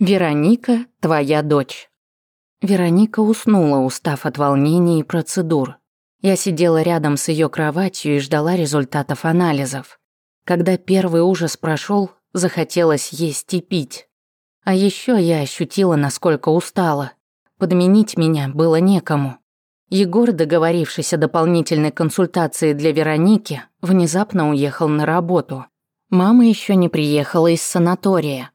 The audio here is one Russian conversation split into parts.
Вероника, твоя дочь. Вероника уснула, устав от волнений и процедур. Я сидела рядом с ее кроватью и ждала результатов анализов. Когда первый ужас прошел, захотелось есть и пить. А еще я ощутила, насколько устала. Подменить меня было некому. Егор, договорившись о дополнительной консультации для Вероники, внезапно уехал на работу. Мама еще не приехала из санатория.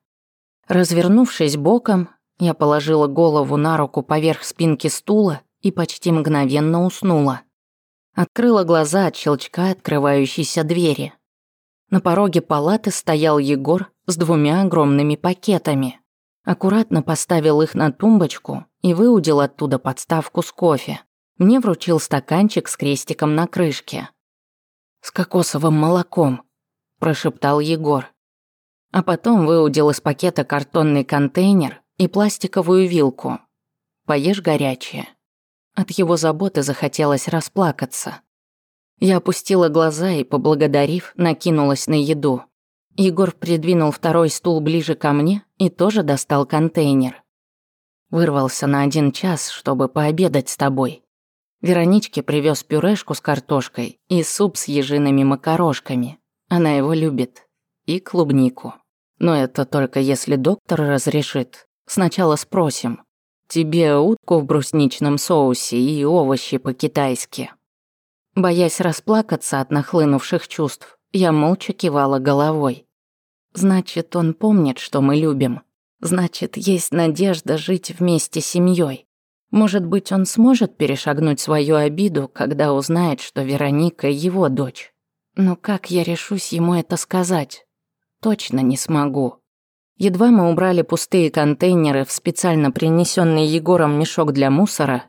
Развернувшись боком, я положила голову на руку поверх спинки стула и почти мгновенно уснула. Открыла глаза от щелчка открывающейся двери. На пороге палаты стоял Егор с двумя огромными пакетами. Аккуратно поставил их на тумбочку и выудил оттуда подставку с кофе. Мне вручил стаканчик с крестиком на крышке. «С кокосовым молоком», – прошептал Егор а потом выудил из пакета картонный контейнер и пластиковую вилку. «Поешь горячее». От его заботы захотелось расплакаться. Я опустила глаза и, поблагодарив, накинулась на еду. Егор придвинул второй стул ближе ко мне и тоже достал контейнер. Вырвался на один час, чтобы пообедать с тобой. Вероничке привез пюрешку с картошкой и суп с ежиными макарошками. Она его любит. И клубнику. Но это только если доктор разрешит. Сначала спросим. Тебе утку в брусничном соусе и овощи по-китайски». Боясь расплакаться от нахлынувших чувств, я молча кивала головой. «Значит, он помнит, что мы любим. Значит, есть надежда жить вместе с семьёй. Может быть, он сможет перешагнуть свою обиду, когда узнает, что Вероника его дочь. Но как я решусь ему это сказать? точно не смогу. Едва мы убрали пустые контейнеры в специально принесенный Егором мешок для мусора,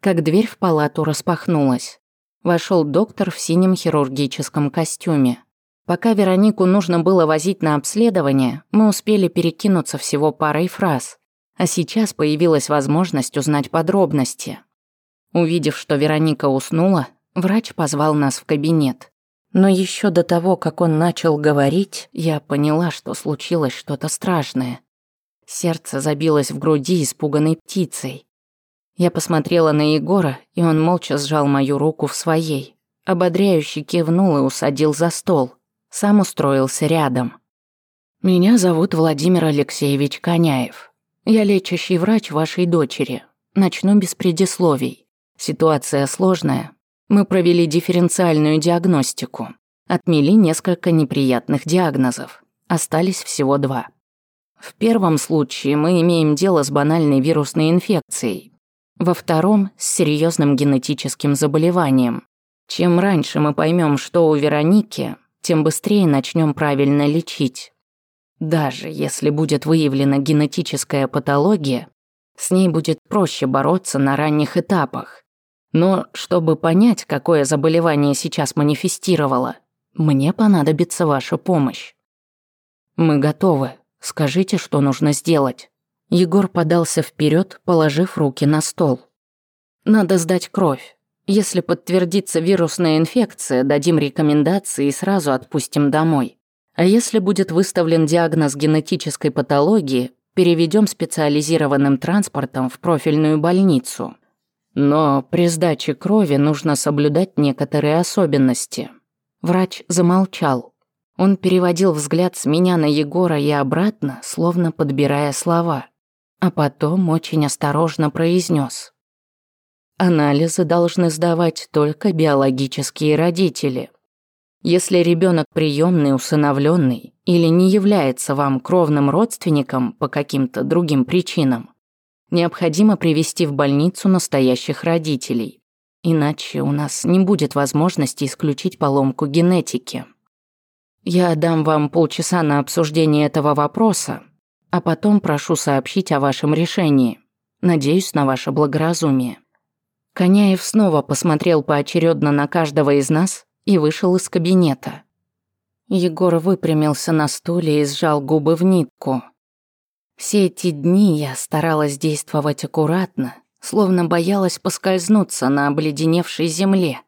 как дверь в палату распахнулась. Вошел доктор в синем хирургическом костюме. Пока Веронику нужно было возить на обследование, мы успели перекинуться всего парой фраз. А сейчас появилась возможность узнать подробности. Увидев, что Вероника уснула, врач позвал нас в кабинет. Но еще до того, как он начал говорить, я поняла, что случилось что-то страшное. Сердце забилось в груди испуганной птицей. Я посмотрела на Егора, и он молча сжал мою руку в своей. Ободряюще кивнул и усадил за стол. Сам устроился рядом. «Меня зовут Владимир Алексеевич Коняев. Я лечащий врач вашей дочери. Начну без предисловий. Ситуация сложная, мы провели дифференциальную диагностику. Отмели несколько неприятных диагнозов. Остались всего два. В первом случае мы имеем дело с банальной вирусной инфекцией. Во втором – с серьезным генетическим заболеванием. Чем раньше мы поймем, что у Вероники, тем быстрее начнем правильно лечить. Даже если будет выявлена генетическая патология, с ней будет проще бороться на ранних этапах. Но чтобы понять, какое заболевание сейчас манифестировало, мне понадобится ваша помощь. Мы готовы. Скажите, что нужно сделать. Егор подался вперед, положив руки на стол. Надо сдать кровь. Если подтвердится вирусная инфекция, дадим рекомендации и сразу отпустим домой. А если будет выставлен диагноз генетической патологии, переведем специализированным транспортом в профильную больницу. Но при сдаче крови нужно соблюдать некоторые особенности. Врач замолчал. Он переводил взгляд с меня на Егора и обратно, словно подбирая слова. А потом очень осторожно произнес. Анализы должны сдавать только биологические родители. Если ребенок приемный, усыновленный или не является вам кровным родственником по каким-то другим причинам, необходимо привести в больницу настоящих родителей. Иначе у нас не будет возможности исключить поломку генетики. Я дам вам полчаса на обсуждение этого вопроса, а потом прошу сообщить о вашем решении. Надеюсь на ваше благоразумие». Коняев снова посмотрел поочередно на каждого из нас и вышел из кабинета. Егор выпрямился на стуле и сжал губы в нитку – все эти дни я старалась действовать аккуратно, словно боялась поскользнуться на обледеневшей земле.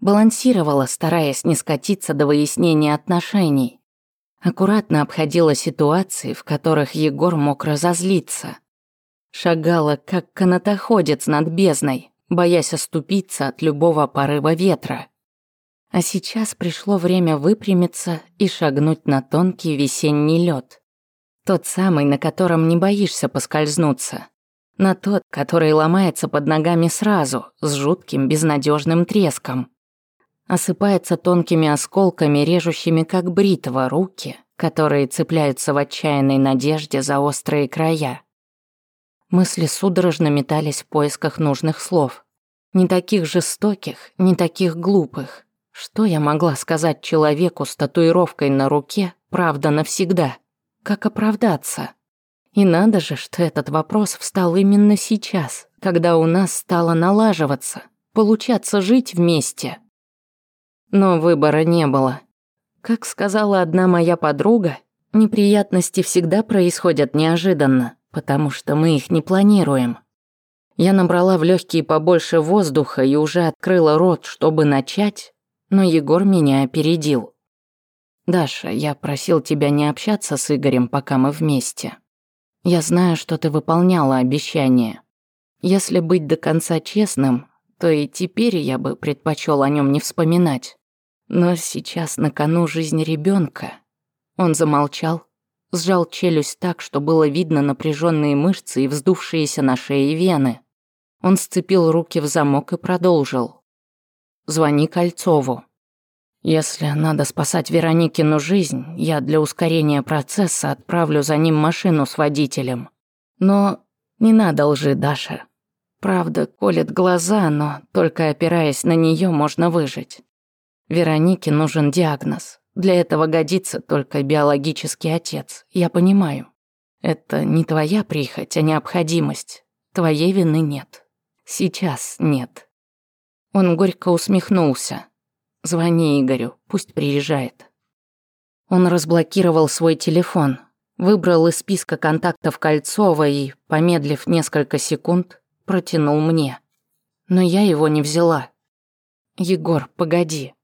Балансировала, стараясь не скатиться до выяснения отношений. Аккуратно обходила ситуации, в которых Егор мог разозлиться. Шагала, как канатоходец над бездной, боясь оступиться от любого порыва ветра. А сейчас пришло время выпрямиться и шагнуть на тонкий весенний лед. Тот самый, на котором не боишься поскользнуться. На тот, который ломается под ногами сразу, с жутким безнадежным треском. Осыпается тонкими осколками, режущими как бритва руки, которые цепляются в отчаянной надежде за острые края. Мысли судорожно метались в поисках нужных слов. Не таких жестоких, не таких глупых. Что я могла сказать человеку с татуировкой на руке, правда, навсегда? как оправдаться. И надо же, что этот вопрос встал именно сейчас, когда у нас стало налаживаться, получаться жить вместе. Но выбора не было. Как сказала одна моя подруга, неприятности всегда происходят неожиданно, потому что мы их не планируем. Я набрала в легкие побольше воздуха и уже открыла рот, чтобы начать, но Егор меня опередил. «Даша, я просил тебя не общаться с Игорем, пока мы вместе. Я знаю, что ты выполняла обещание. Если быть до конца честным, то и теперь я бы предпочел о нем не вспоминать. Но сейчас на кону жизнь ребенка. Он замолчал, сжал челюсть так, что было видно напряженные мышцы и вздувшиеся на шее вены. Он сцепил руки в замок и продолжил. «Звони Кольцову. Если надо спасать Вероникину жизнь, я для ускорения процесса отправлю за ним машину с водителем. Но не надо лжи, Даша. Правда колет глаза, но только опираясь на нее можно выжить. Веронике нужен диагноз. Для этого годится только биологический отец, я понимаю. Это не твоя прихоть, а необходимость. Твоей вины нет. Сейчас нет. Он горько усмехнулся. Звони Игорю, пусть приезжает. Он разблокировал свой телефон, выбрал из списка контактов Кольцова и, помедлив несколько секунд, протянул мне. Но я его не взяла. «Егор, погоди.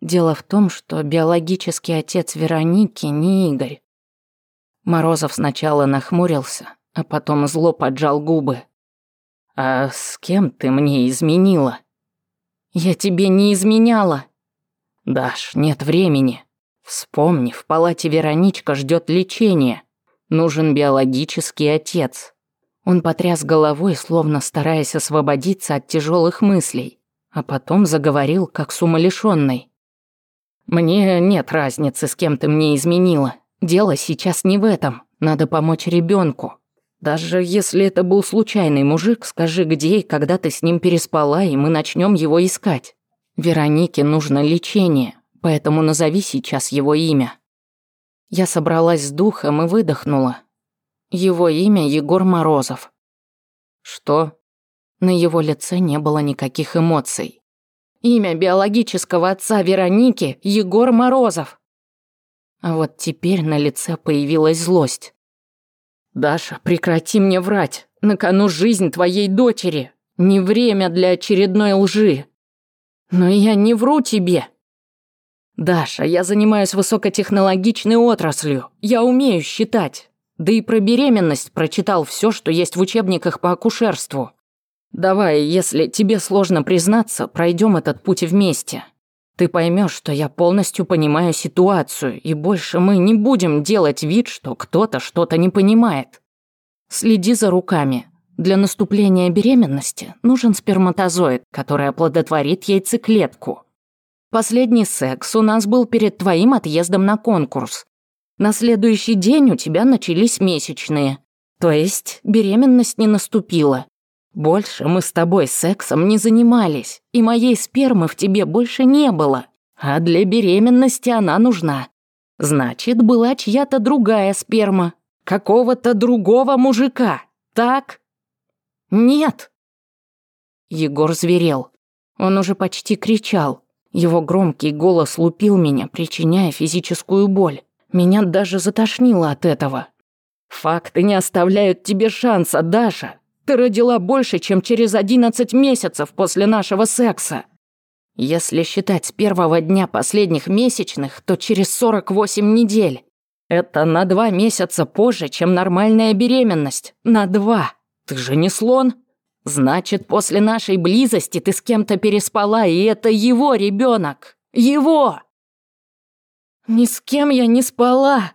Дело в том, что биологический отец Вероники не Игорь». Морозов сначала нахмурился, а потом зло поджал губы. «А с кем ты мне изменила?» «Я тебе не изменяла!» «Даш, нет времени. Вспомни, в палате Вероничка ждет лечение. Нужен биологический отец». Он потряс головой, словно стараясь освободиться от тяжелых мыслей, а потом заговорил, как с умалишённой. «Мне нет разницы, с кем ты мне изменила. Дело сейчас не в этом. Надо помочь ребенку. Даже если это был случайный мужик, скажи, где и когда ты с ним переспала, и мы начнем его искать. Веронике нужно лечение, поэтому назови сейчас его имя. Я собралась с духом и выдохнула. Его имя Егор Морозов. Что? На его лице не было никаких эмоций. Имя биологического отца Вероники – Егор Морозов. А вот теперь на лице появилась злость. «Даша, прекрати мне врать. На кону жизнь твоей дочери. Не время для очередной лжи. Но я не вру тебе. Даша, я занимаюсь высокотехнологичной отраслью. Я умею считать. Да и про беременность прочитал все, что есть в учебниках по акушерству. Давай, если тебе сложно признаться, пройдем этот путь вместе. Ты поймешь, что я полностью понимаю ситуацию, и больше мы не будем делать вид, что кто-то что-то не понимает. Следи за руками. Для наступления беременности нужен сперматозоид, который оплодотворит яйцеклетку. Последний секс у нас был перед твоим отъездом на конкурс. На следующий день у тебя начались месячные. То есть беременность не наступила. Больше мы с тобой сексом не занимались, и моей спермы в тебе больше не было. А для беременности она нужна. Значит, была чья-то другая сперма. Какого-то другого мужика. Так? Нет!» Егор зверел. Он уже почти кричал. Его громкий голос лупил меня, причиняя физическую боль. Меня даже затошнило от этого. «Факты не оставляют тебе шанса, Даша! Ты родила больше, чем через 11 месяцев после нашего секса!» Если считать с первого дня последних месячных, то через 48 недель. Это на два месяца позже, чем нормальная беременность. На два. «Ты же не слон. Значит, после нашей близости ты с кем-то переспала, и это его ребенок. Его!» «Ни с кем я не спала.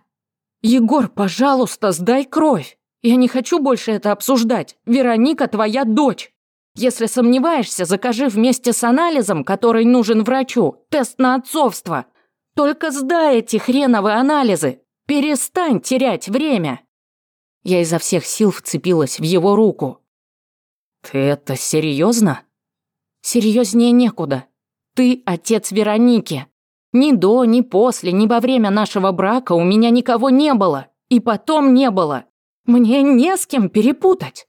Егор, пожалуйста, сдай кровь. Я не хочу больше это обсуждать. Вероника твоя дочь. Если сомневаешься, закажи вместе с анализом, который нужен врачу, тест на отцовство. Только сдай эти хреновые анализы. Перестань терять время!» Я изо всех сил вцепилась в его руку. «Ты это серьезно? Серьезнее некуда. Ты отец Вероники. Ни до, ни после, ни во время нашего брака у меня никого не было. И потом не было. Мне не с кем перепутать.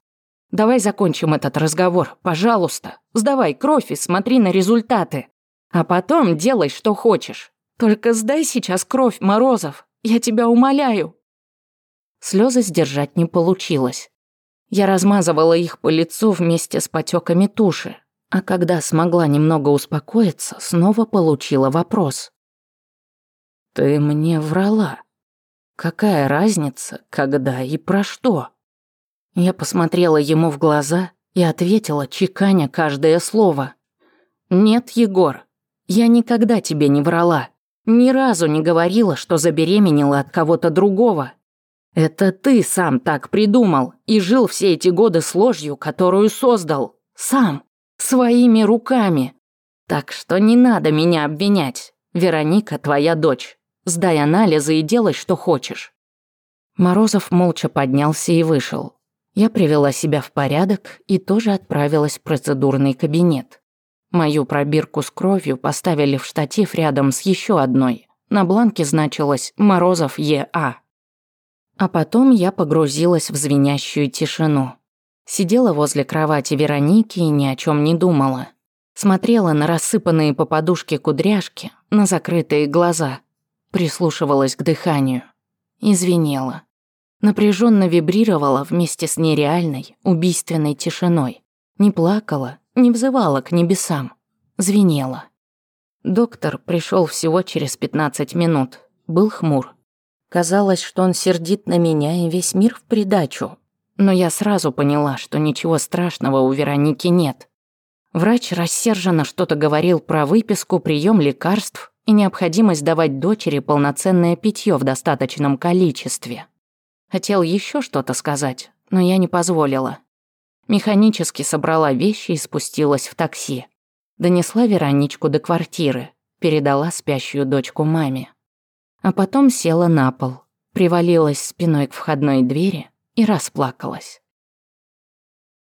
Давай закончим этот разговор, пожалуйста. Сдавай кровь и смотри на результаты. А потом делай, что хочешь. Только сдай сейчас кровь, Морозов. Я тебя умоляю, Слезы сдержать не получилось. Я размазывала их по лицу вместе с потеками туши, а когда смогла немного успокоиться, снова получила вопрос. «Ты мне врала. Какая разница, когда и про что?» Я посмотрела ему в глаза и ответила, чеканя каждое слово. «Нет, Егор, я никогда тебе не врала. Ни разу не говорила, что забеременела от кого-то другого. Это ты сам так придумал и жил все эти годы с ложью, которую создал. Сам. Своими руками. Так что не надо меня обвинять. Вероника твоя дочь. Сдай анализы и делай, что хочешь». Морозов молча поднялся и вышел. Я привела себя в порядок и тоже отправилась в процедурный кабинет. Мою пробирку с кровью поставили в штатив рядом с еще одной. На бланке значилось «Морозов Е.А». А потом я погрузилась в звенящую тишину. Сидела возле кровати Вероники и ни о чем не думала. Смотрела на рассыпанные по подушке кудряшки, на закрытые глаза. Прислушивалась к дыханию. Извинела. Напряженно вибрировала вместе с нереальной, убийственной тишиной. Не плакала, не взывала к небесам. Звенела. Доктор пришел всего через 15 минут. Был хмур. Казалось, что он сердит на меня и весь мир в придачу. Но я сразу поняла, что ничего страшного у Вероники нет. Врач рассерженно что-то говорил про выписку, прием лекарств и необходимость давать дочери полноценное питье в достаточном количестве. Хотел еще что-то сказать, но я не позволила. Механически собрала вещи и спустилась в такси. Донесла Вероничку до квартиры, передала спящую дочку маме а потом села на пол, привалилась спиной к входной двери и расплакалась.